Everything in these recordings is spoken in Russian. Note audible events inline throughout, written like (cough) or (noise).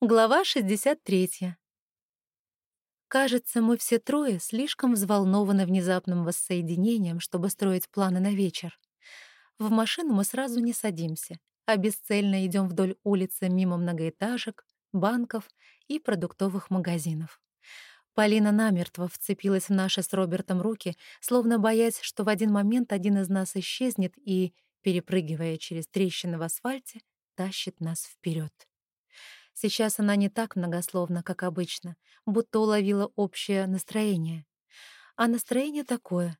Глава 63. Кажется, мы все трое слишком взволнованы внезапным воссоединением, чтобы строить планы на вечер. В машину мы сразу не садимся, а бесцельно идем вдоль улицы мимо многоэтажек, банков и продуктовых магазинов. Полина намертво вцепилась в наши с Робертом руки, словно боясь, что в один момент один из нас исчезнет и, перепрыгивая через трещины в асфальте, тащит нас вперед. Сейчас она не так многословна, как обычно, будто уловила общее настроение. А настроение такое.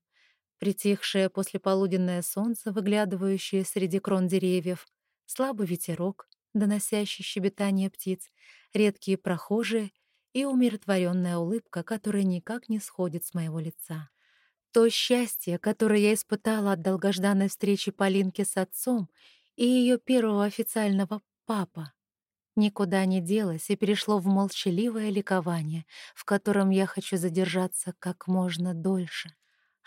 Притихшее послеполуденное солнце, выглядывающее среди крон деревьев, слабый ветерок, доносящий щебетание птиц, редкие прохожие и умиротворенная улыбка, которая никак не сходит с моего лица. То счастье, которое я испытала от долгожданной встречи Полинки с отцом и ее первого официального папа, никуда не делось и перешло в молчаливое ликование, в котором я хочу задержаться как можно дольше.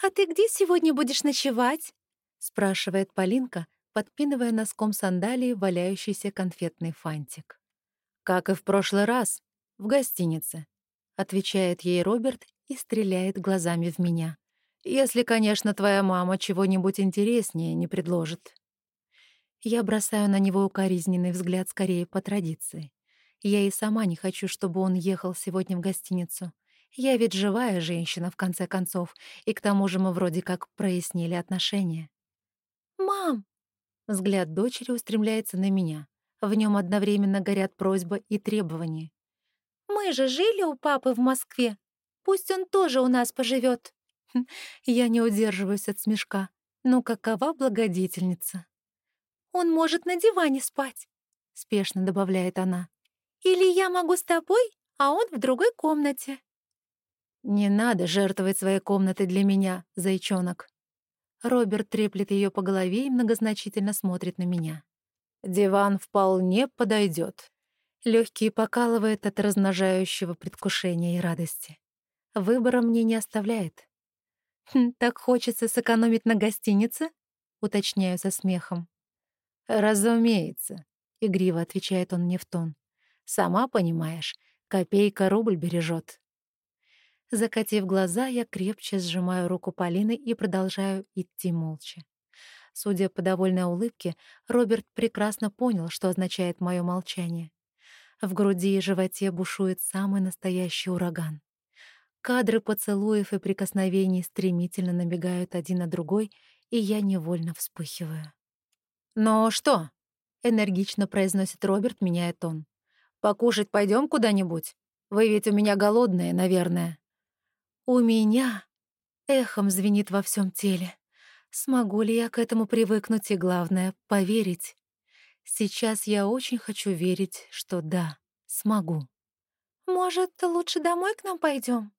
«А ты где сегодня будешь ночевать?» — спрашивает Полинка, подпинывая носком сандалии валяющийся конфетный фантик. «Как и в прошлый раз, в гостинице», — отвечает ей Роберт и стреляет глазами в меня. «Если, конечно, твоя мама чего-нибудь интереснее не предложит». Я бросаю на него укоризненный взгляд скорее по традиции. Я и сама не хочу, чтобы он ехал сегодня в гостиницу. Я ведь живая женщина, в конце концов, и к тому же мы вроде как прояснили отношения. «Мам!» Взгляд дочери устремляется на меня. В нем одновременно горят просьба и требования. «Мы же жили у папы в Москве. Пусть он тоже у нас поживет. (laughs) Я не удерживаюсь от смешка. Ну, какова благодетельница? Он может на диване спать», — спешно добавляет она. «Или я могу с тобой, а он в другой комнате». «Не надо жертвовать своей комнатой для меня, зайчонок». Роберт треплет ее по голове и многозначительно смотрит на меня. «Диван вполне подойдет. Легкий покалывает от размножающего предвкушения и радости. Выбора мне не оставляет. «Хм, «Так хочется сэкономить на гостинице?» — уточняю со смехом. «Разумеется», — игриво отвечает он мне в тон. «Сама понимаешь, копейка рубль бережет. Закатив глаза, я крепче сжимаю руку Полины и продолжаю идти молча. Судя по довольной улыбке, Роберт прекрасно понял, что означает мое молчание. В груди и животе бушует самый настоящий ураган. Кадры поцелуев и прикосновений стремительно набегают один на другой, и я невольно вспыхиваю. «Ну что?» — энергично произносит Роберт, меняя тон. «Покушать пойдем куда-нибудь? Вы ведь у меня голодные, наверное». «У меня?» — эхом звенит во всем теле. Смогу ли я к этому привыкнуть и, главное, поверить? Сейчас я очень хочу верить, что да, смогу. «Может, лучше домой к нам пойдем?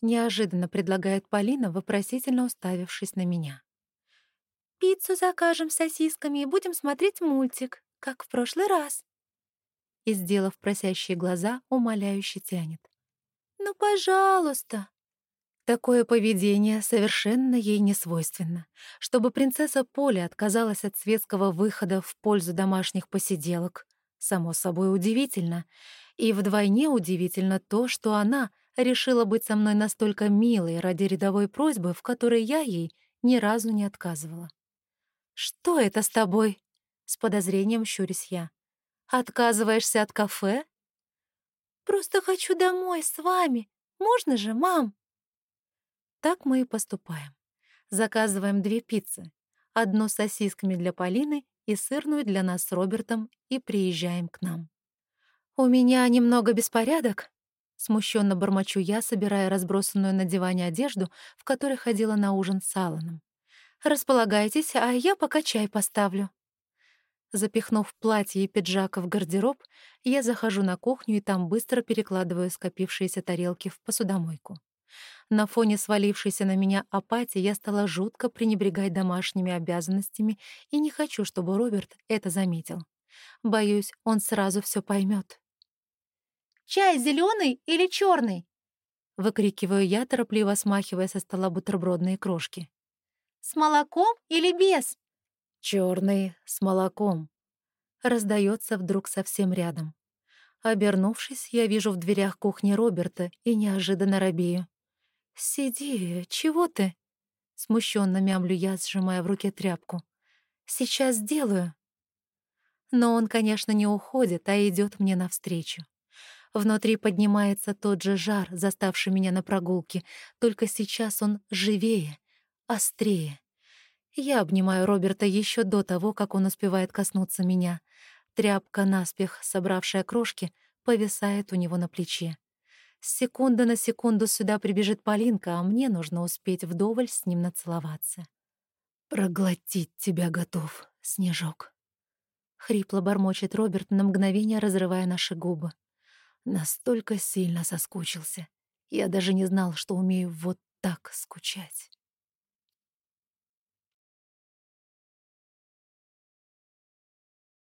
Неожиданно предлагает Полина, вопросительно уставившись на меня. Пиццу закажем с сосисками и будем смотреть мультик, как в прошлый раз. И, сделав просящие глаза, умоляюще тянет. «Ну, пожалуйста!» Такое поведение совершенно ей не свойственно. Чтобы принцесса Поля отказалась от светского выхода в пользу домашних посиделок, само собой удивительно. И вдвойне удивительно то, что она решила быть со мной настолько милой ради рядовой просьбы, в которой я ей ни разу не отказывала. «Что это с тобой?» — с подозрением щурюсь я. «Отказываешься от кафе?» «Просто хочу домой с вами. Можно же, мам?» Так мы и поступаем. Заказываем две пиццы. Одну с сосисками для Полины и сырную для нас с Робертом и приезжаем к нам. «У меня немного беспорядок», — смущенно бормочу я, собирая разбросанную на диване одежду, в которой ходила на ужин с Алланом. Располагайтесь, а я пока чай поставлю». Запихнув платье и пиджак в гардероб, я захожу на кухню и там быстро перекладываю скопившиеся тарелки в посудомойку. На фоне свалившейся на меня апатии я стала жутко пренебрегать домашними обязанностями и не хочу, чтобы Роберт это заметил. Боюсь, он сразу все поймет. «Чай зеленый или черный? выкрикиваю я, торопливо смахивая со стола бутербродные крошки. С молоком или без? Черный с молоком. Раздается вдруг совсем рядом. Обернувшись, я вижу в дверях кухни Роберта и неожиданно робею. «Сиди, чего ты?» Смущенно мямлю я, сжимая в руке тряпку. «Сейчас сделаю». Но он, конечно, не уходит, а идет мне навстречу. Внутри поднимается тот же жар, заставший меня на прогулке, только сейчас он живее, острее. Я обнимаю Роберта еще до того, как он успевает коснуться меня. Тряпка, наспех собравшая крошки, повисает у него на плече. С секунды на секунду сюда прибежит Полинка, а мне нужно успеть вдоволь с ним нацеловаться. «Проглотить тебя готов, Снежок», — хрипло бормочет Роберт на мгновение, разрывая наши губы. Настолько сильно соскучился. Я даже не знал, что умею вот так скучать.